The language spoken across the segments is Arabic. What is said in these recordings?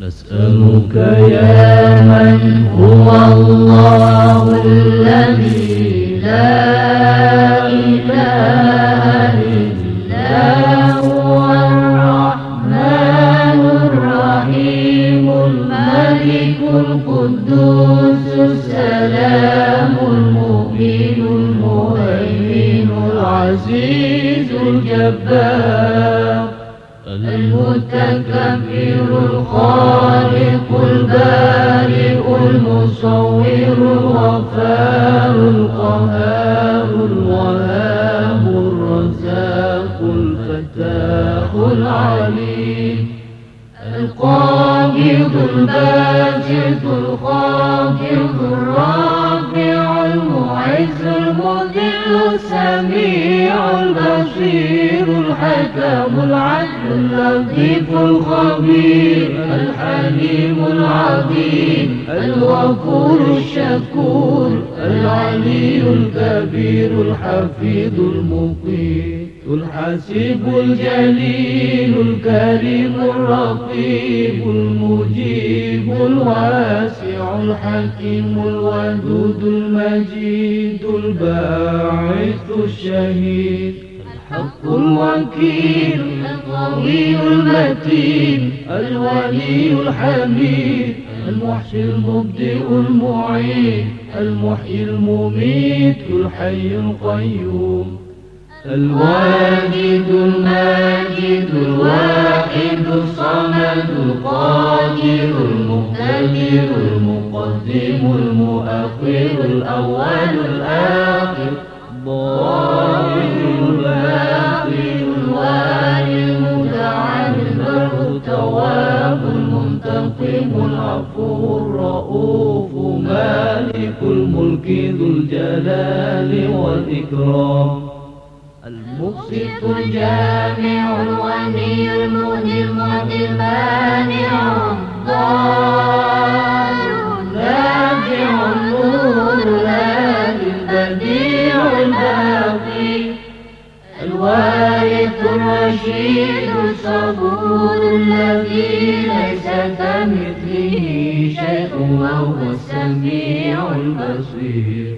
نسألك يا من هو الله الذي لا إله إلا هو الرحمن الرحيم الملك القدوس السلام المؤمن المهيمن العزيز الجبار. المتكبر الخالق البارئ المصور الغفار القهار الوهاب الرزاق الفتاح العليم القابض الباسط الخافض الرافع المعز المذل السميع البصير الحكم العدل اللطيف الخبير الحليم العظيم الغفور الشكور العلي الكبير الحفيظ المقيم الحسيب الجليل الكريم الرقيب المجيب الواسع الحكيم الودود المجيد الباعث الشهيد. الحق الوكيل القوي المتين الولي الحميد المحشي المبدئ المعين المحيي المميت الحي القيوم. الواجد الماجد الواحد الصمد القادر المقتدر المقدم المؤخر الأول الآخر. الظاهر الملك ذو الجلال والإكرام. المقسط الجامع الغني المهدي المعطي المانع. الضار النافع النور الهادي البديع الباقي. الوارث الرشيد الصبور الذي ليس كمثله شيء وهو السميع البصير.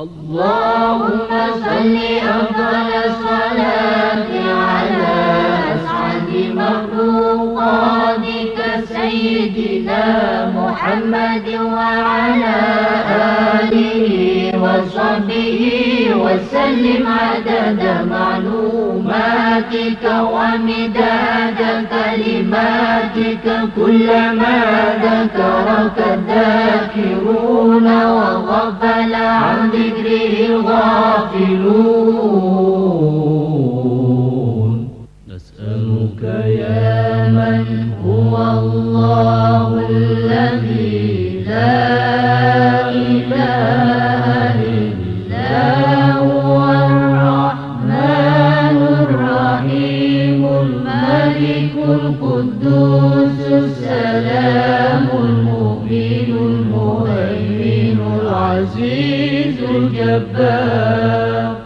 اللهم صل أفضل الصلاة على أسعد مخلوقاتك سيدنا محمد وعلى آله وصحبه وسلم عدد معلوماتك ومداد كلماتك كلما ذكرك الذاكرون وغفل عن ذكره الغافلون. نسألك يا من هو الله الذي لا إله الجبار.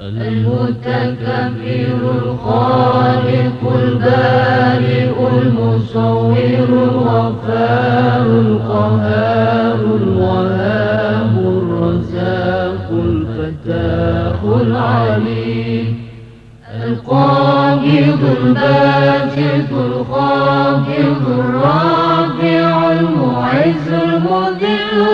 المتكبر الخالق البارئ المصور الغفار القهار الوهاب الرزاق الفتاح العليم. القابض الباسط الخافض الرافع المعز المذل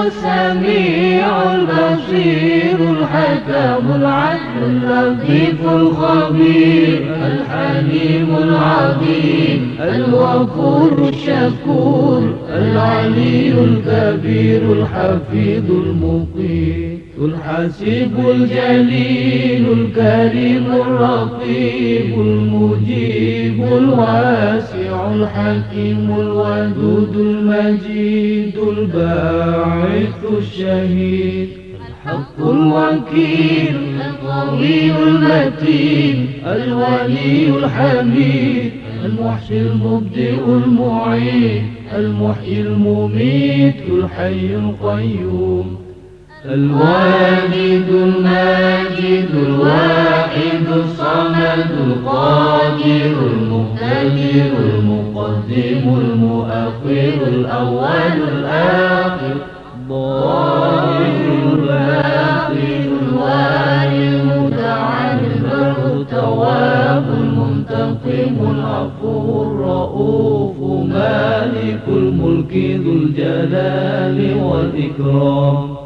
السميع البصير الحكم العدل اللطيف الخبير الحليم العظيم الغفور الشكور العلي الكبير الحفيظ المقيم. الحسيب الجليل الكريم الرقيب المجيب الواسع الحكيم الودود المجيد الباعث الشهيد الحق الوكيل القوي المتين الولي الحميد المحشي المبدئ المعين المحيي المميت الحي القيوم الواجد الماجد الواحد الصمد القادر المقتدر المقدم المؤخر الأول الآخر ظاهر الباطن الوالي المتعال البر التواب المنتقم العفو الرؤوف مالك الملك ذو الجلال والإكرام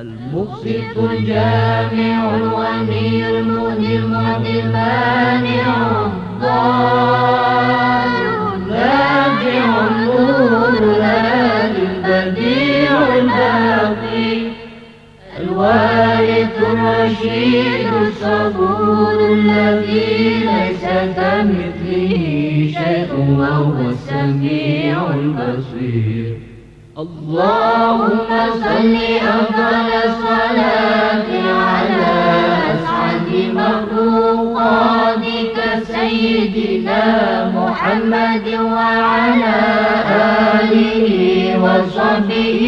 المقسط الجامع الغني المغني المعطي المانع الضال النافع النور الهادي البديع الباقي. الوارث الرشيد الصبور الذي ليس كمثله شيء وهو السميع البصير. اللهم صل أفضل الصلاة على أسعد مخلوقاتك سيدنا محمد وعلى آله وصحبه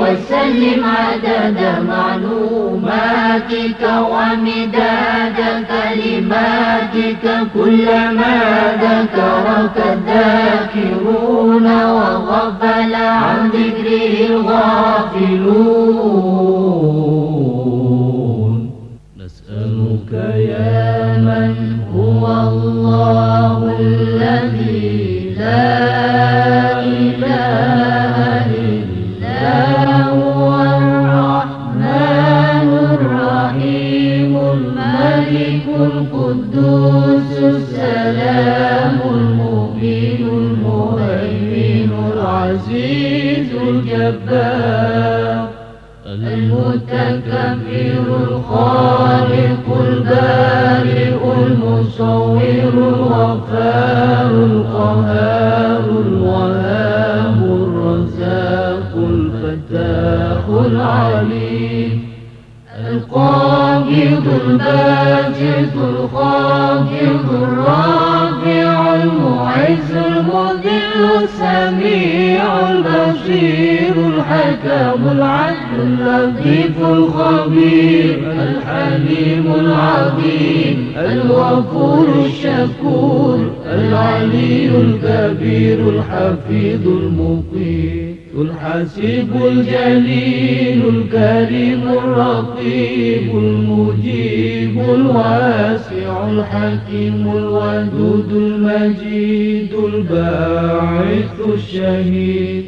وسلم عدد معلوماتك ومداد كلماتك كلما ذكرك الذاكرون وغفل عن ذكره الغافلون. نسألك يا المتكبر الخالق البارئ المصور الغفار القهار الوهاب الرزاق الفتاح العليم القابض الباسط الخافض الرافع المعز السميع البصير الحكم العدل اللطيف الخبير الحليم العظيم الغفور الشكور العلي الكبير الحفيظ المقيم الحسيب الجليل الكريم الرقيب المجيب الواسع الحكيم الودود المجيد الباعث الشهيد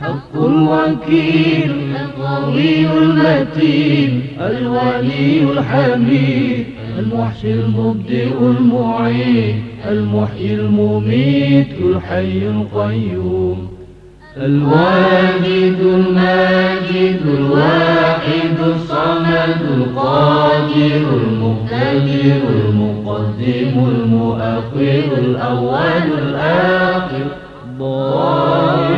الحق الوكيل القوي المتين الولي الحميد المحشي المبدئ المعيد المحيي المميت الحي القيوم الواجد الماجد الواحد الصمد القادر المقتدر المقدم المؤخر الأول الآخر ظاهر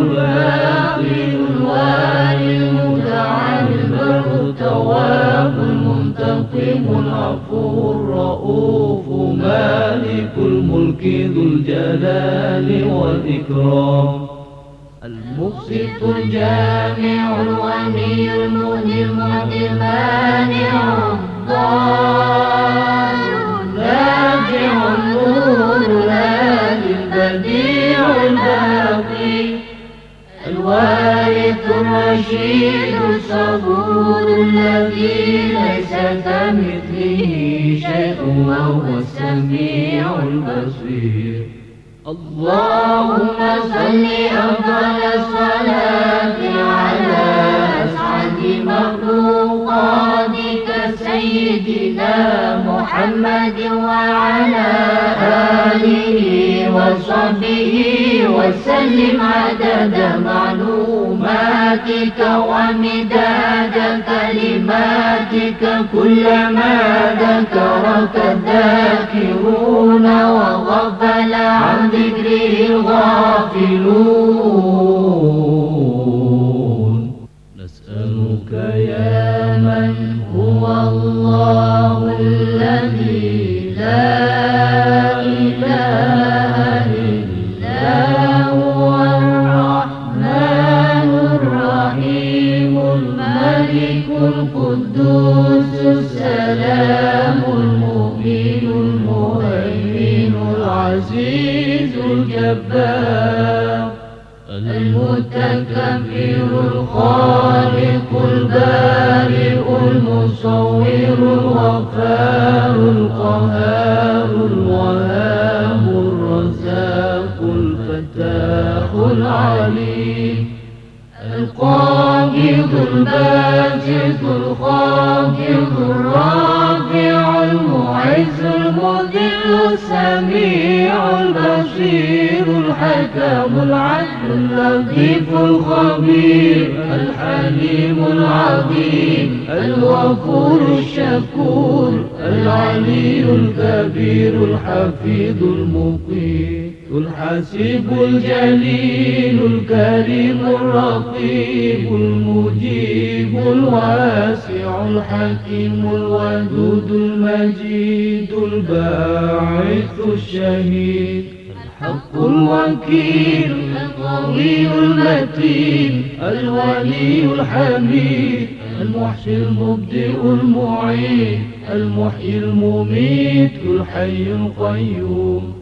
الباطن الوالي المتعال البر التواب المنتقم العفو الرؤوف مالك الملك ذو الجلال والإكرام المقسط الجامع الغني المغني المعطي المانع الضال النافع النور الهادي البديع الباقي. الوارث الرشيد الصبور الذي ليس كمثله شيء وهو السميع البصير. اللهم صل أفضل الصلاة على أسعد مخلوقاتك سيدنا محمد وعلى آله وصحبه وسلم عدد معلوماتك ومداد كلماتك كلما ذكرك الذاكرون وغفل عن ذكره الغافلون. نسألك يا من هو الله الذي لا السلام المؤمن المهيمن العزيز الجبار المتكبر الخالق البارئ المصور الغفار القهار الوهاب الرزاق الفتاح العليم القابض الباسط الخافض الرافع المعز المذل السميع البصير الحكم العدل اللطيف الخبير الحليم العظيم الغفور الشكور العلي الكبير الحفيظ المقيم الحسيب الجليل الكريم الرقيب المجيب الواسع الحكيم الودود المجيد الباعث الشهيد الحق الوكيل القوي المتين الولي الحميد المحشي المبدئ المعيد المحيي المميت الحي القيوم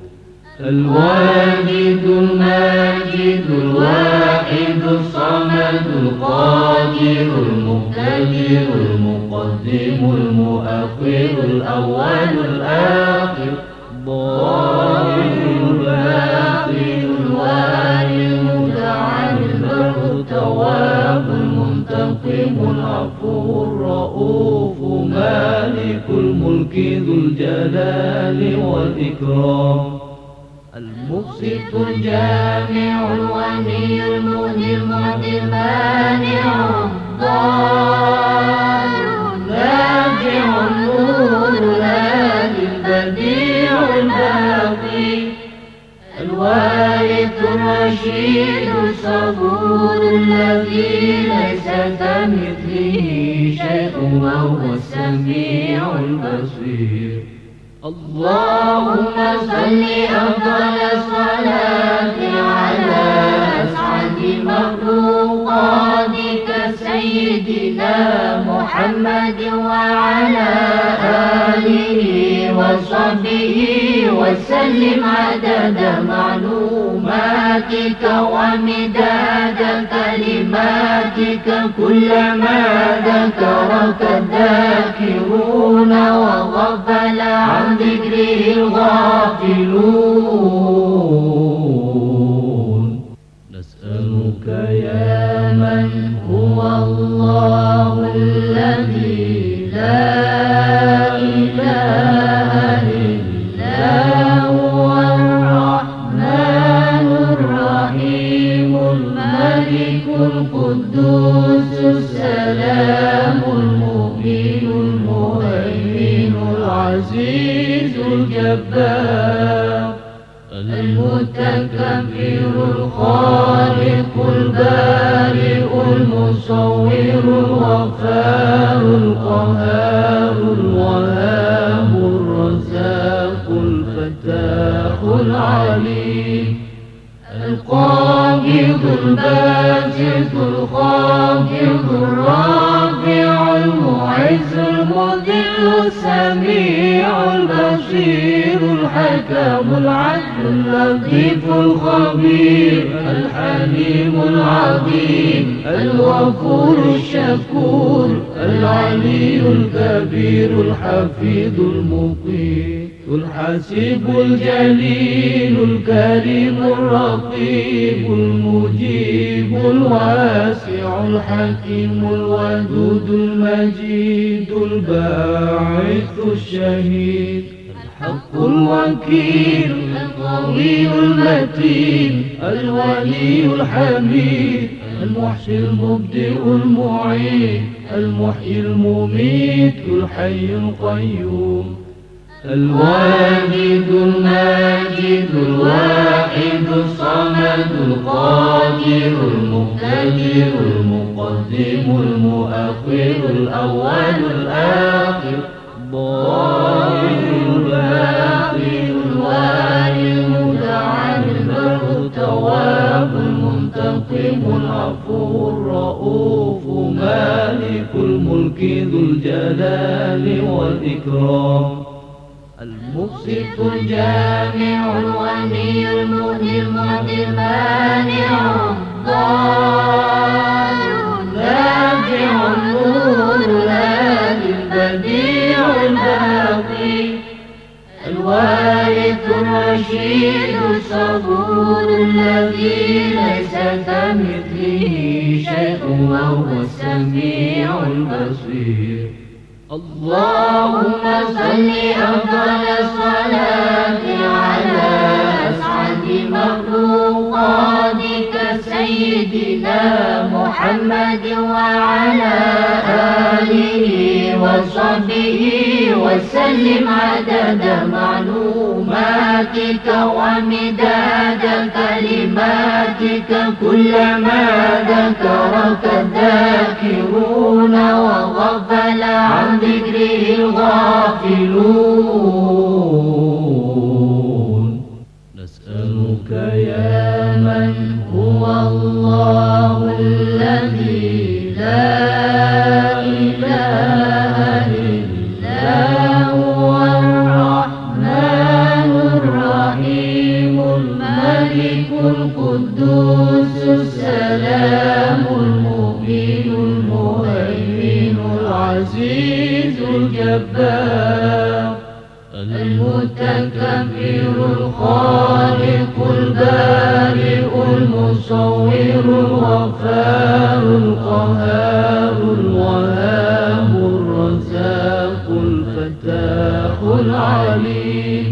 الواجد الماجد الواحد الصمد القادر المقتدر المقدم المؤخر الأول الآخر الظاهر الباطن الوالي المتعال البر التواب المنتقم العفو الرؤوف مالك الملك ذو الجلال والإكرام. المقسط الجامع الغني المهدي المعدي المانع الضار النافع النور الهادي البديع الباقي. الوارث الرشيد الصبور الذي ليس كمثله شيء وهو السميع البصير. اللهم صل أفضل الصلاة على أسعد مخلوقاتك سيدنا محمد وعلى آله وصحبه وسلم عدد معلوماتك ومداد كلماتك كلما ذكرك الذاكرون وغفل عن ذكره الغافلون المتكبر الخالق البارئ المصور الغفار القهار الوهاب الرزاق الفتاح العليم القابض الباسط الخافض الرافع المعز المذل السميع البصير الحكم العدل اللطيف الخبير الحليم العظيم الغفور الشكور العلي الكبير الحفيظ المقيم الحسيب الجليل الكريم الرقيب المجيب الواسع الحكيم الودود المجيد الباعث الشهيد الحق الوكيل القوي المتين الولي الحميد المحشي المبدئ المعيد المحيي المميت الحي القيوم الواجد الماجد الواحد الصمد القادر المقتدر المقدم المؤخر الأول الآخر الظاهر الباطن الوالي المتعال البر التواب المنتقم العفو الرؤوف مالك الملك ذو الجلال والإكرام المبسط الجامع الغني المغني المعطي المانع الضال النافع النور الهادي البديع الباقي الوارث الرشيد الصبور الذي ليس كمثله شيء وهو السميع البصير. اللهم صل أفضل الصلاة على أسعد مخلوقاتك سيدنا محمد وعلى آله وصحبه وسلم عدد معلوماتك ومداد كلماتك كلما ذكرك الذاكرون وغفل عن ذكره الغافلون. نسألك يا من هو الله الذي لا إله إلا هو الرحمن الرحيم الملك القدوس السلام المؤمن المهيمن العزيز الجبار. المتكبر الخالق البارئ المصور الغفار القهار الوهاب الرزاق الفتاح العليم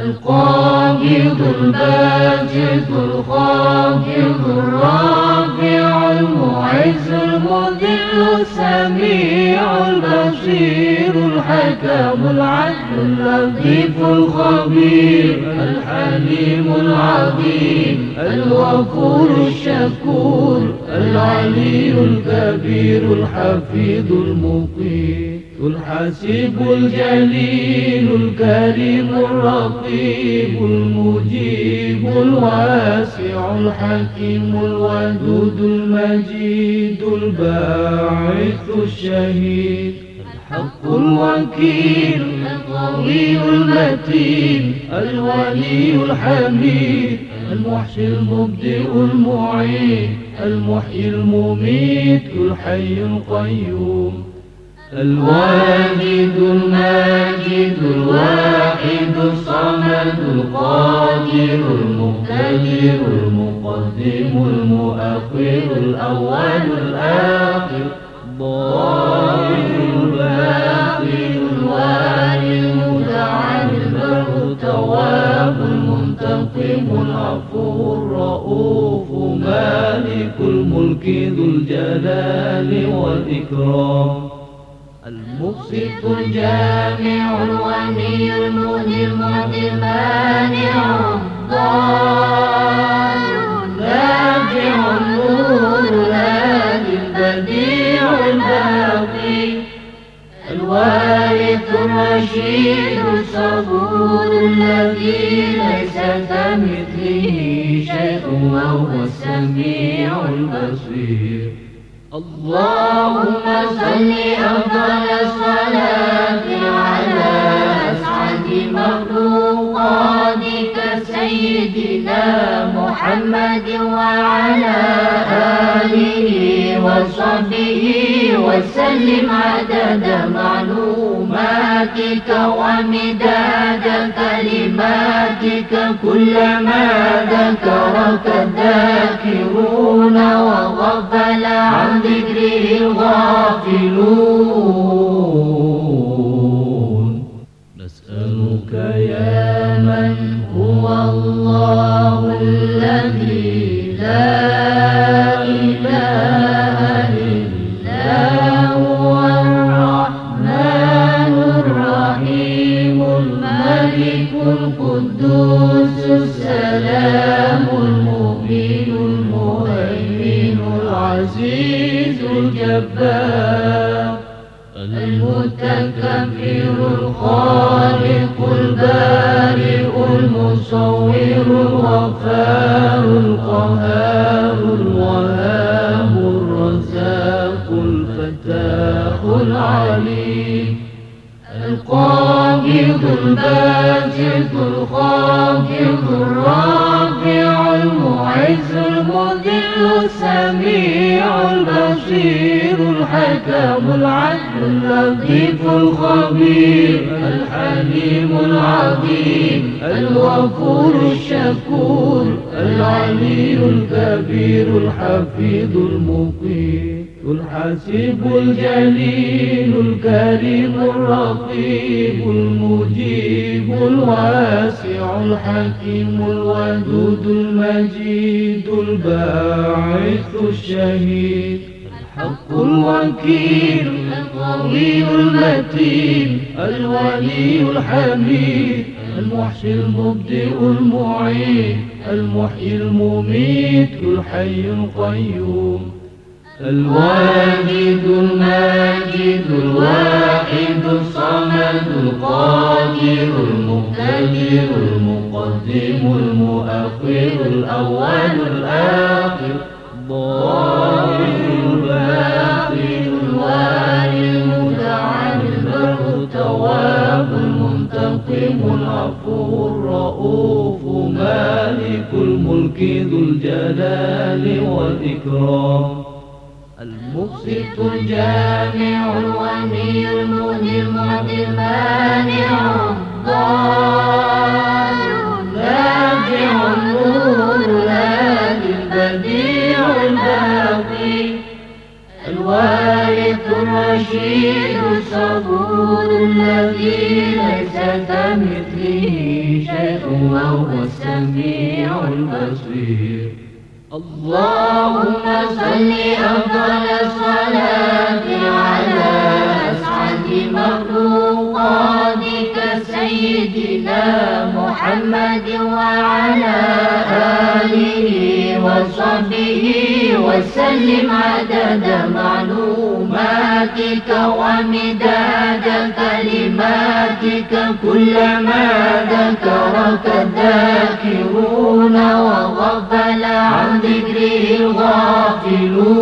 القابض الباسط الخافض الرافع المعز المذل السميع البصير الحكم العدل اللطيف الخبير الحليم العظيم الغفور الشكور. العلي الكبير الحفيظ المقيم الحسيب الجليل الكريم الرقيب المجيب الواسع الحكيم الودود المجيد الباعث الشهيد الحق الوكيل القوي المتين الولي الحميد المحشي المبدئ المعيد المحيي المميت الحي القيوم الواجد الماجد الواحد الصمد القادر المقتدر المقدم المؤخر الأول الآخر الظاهر الباطن الوالي المتعال البر التواب المنتقم العفو الرؤوف مالك الملك ذو الجلال والإكرام المقسط الجامع الغني المغني المعطي المانع الضار النافع النور الهادي البديع الباقي الوارث الرشيد الصبور الذي ليس كمثله شيء وهو السميع البصير. اللهم صل أفضل الصلاة على أسعد مخلوقاتك سيدنا محمد وعلى آله وصحبه وسلم عدد معلوماتك ومداد كلماتك كلما ذكرك الذاكرون وغفل عن ذكره الغافلون. نسألك يا المتكبر الخالق البارئ المصور الغفار القهار الوهاب الرزاق الفتاح العليم القابض الباسط الخافض الرافع المعز السميع البصير الحكم العدل اللطيف الخبير الحليم العظيم الغفور الشكور العلي الكبير الحفيظ المقيم. الحسيب الجليل الكريم الرقيب المجيب الواسع الحكيم الودود المجيد الباعث الشهيد الحق الوكيل القوي المتين الولي الحميد المحشي المبدئ المعيد المحيي المميت الحي القيوم الواجد الماجد الواحد الصمد القادر المقتدر المقدم المؤخر الأول الآخر الظاهر الباطن الوالي المتعال البر التواب المنتقم العفو الرؤوف مالك الملك ذو الجلال والإكرام المقسط الجامع الغني المغني المعطي المانع الضال النافع النور الهادي البديع الباقي. الوارث الرشيد الصبور الذي ليس كمثله شيء وهو السميع البصير. اللهم صل أفضل الصلاة على مخلوقاتك سيدنا محمد وعلى آله وصحبه وسلم عدد معلوماتك ومداد كلماتك كلما ذكرك الذاكرون وغفل عن ذكره الغافلون.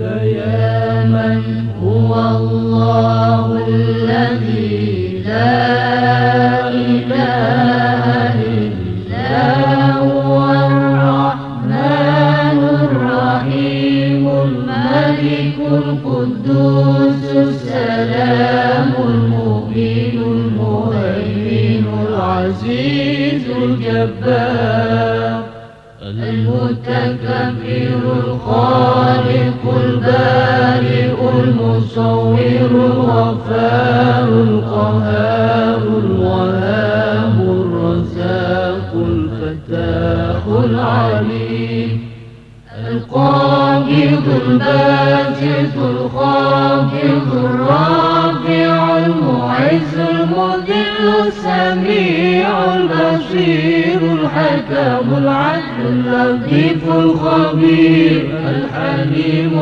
يا من هو الله الذي لا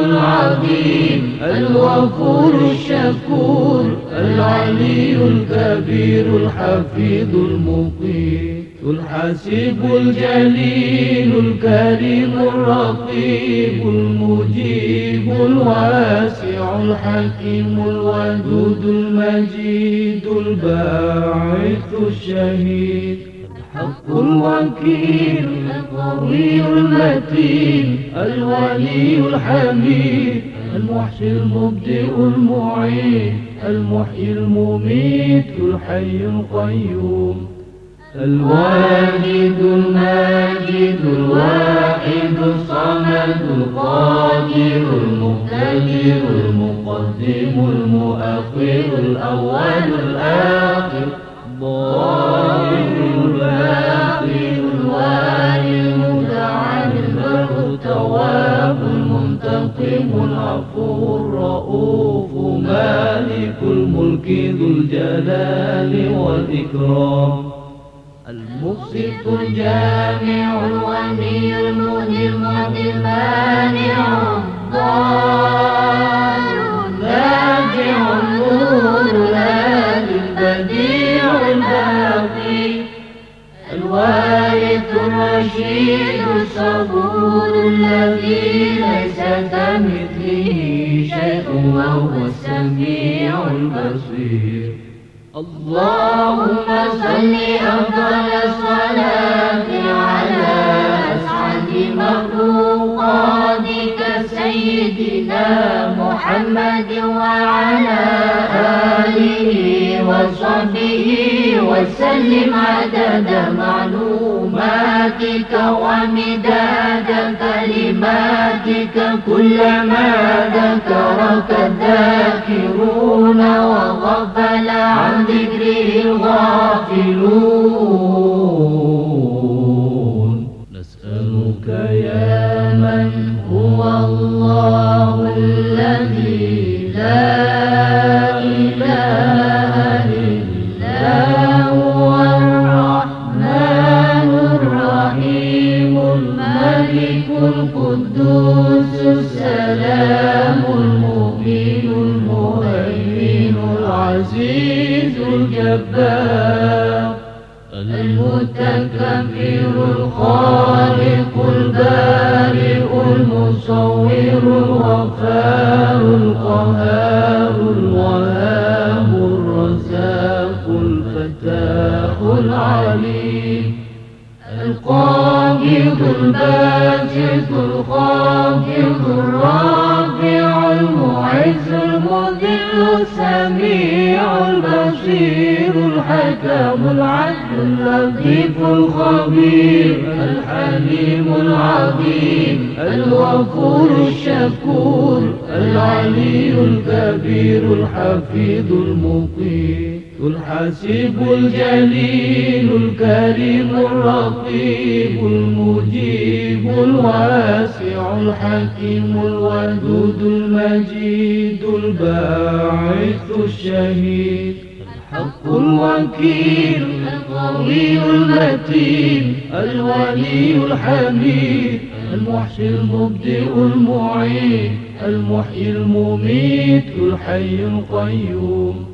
العظيم الغفور الشكور العلي الكبير الحفيظ المقيم الحسيب الجليل الكريم الرقيب المجيب الواسع الحكيم الودود المجيد الباعث الشهيد. الحق الوكيل القوي المتين الولي الحميد المحشي المبدئ المعيد المحيي المميت الحي القيوم. الواجد الماجد الواحد الصمد القادر المقتدر المقدم المؤخر الأول الآخر. الظاهر الباطن الوالي المتعال البر التواب المنتقم العفو الرؤوف مالك الملك ذو الجلال والإكرام. المقسط الجامع الغني وهو السميع البصير. اللهم صل أفضل الصلاة على أسعد مخلوقاتك سيدنا محمد وعلى آله وصحبه وسلم عدد معلوماتك ومداد كلماتك كلما ذكرك الذاكرون وغفل عن ذكره الغافلون. نسألك يا من هو الله الذي لا الجبار المتكبر الخالق البارئ المصور الغفار القهار الوهاب الرزاق الفتاح العليم. القابض الباسط الخافض الحكم العدل اللطيف الخبير الحليم العظيم الغفور الشكور العلي الكبير الحفيظ المقيم الحسيب الجليل الكريم الرقيب المجيب الواسع الحكيم الودود المجيد الباعث الشهيد. الحق الوكيل القوي المتين الولي الحميد المحشي المبدئ المعين المحيي المميت الحي القيوم.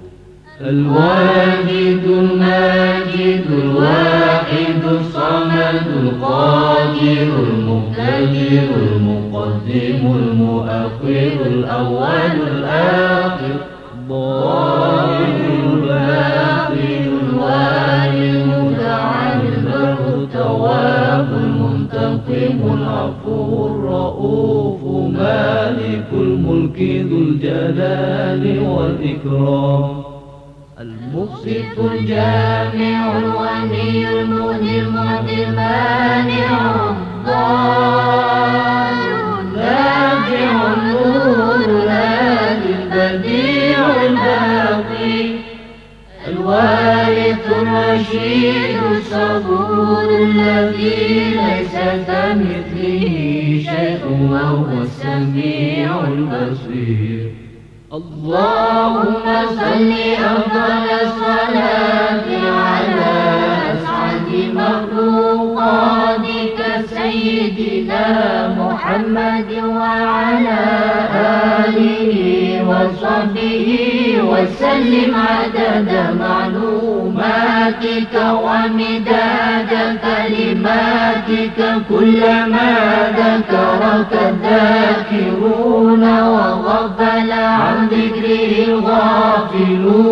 الواجد الماجد الواحد الصمد القادر المقتدر المقدم المؤخر الأول الآخر. الظاهر الباطن الوالي المتعال البر التواب المنتقم العفو الرؤوف مالك الملك ذو الجلال والإكرام. المبسط الجامع الغني المغني المعطي المانع الضار الرشيد الصبور الذي ليس كمثله شيء وهو السميع البصير. اللهم صل أفضل الصلاة على أسعد مخلوقاتك سيدنا محمد وعلى آله وصحبه وسلم عدد معلوماتك ومداد كلماتك كلما ذكرك الذاكرون وغفل عن ذكره الغافلون.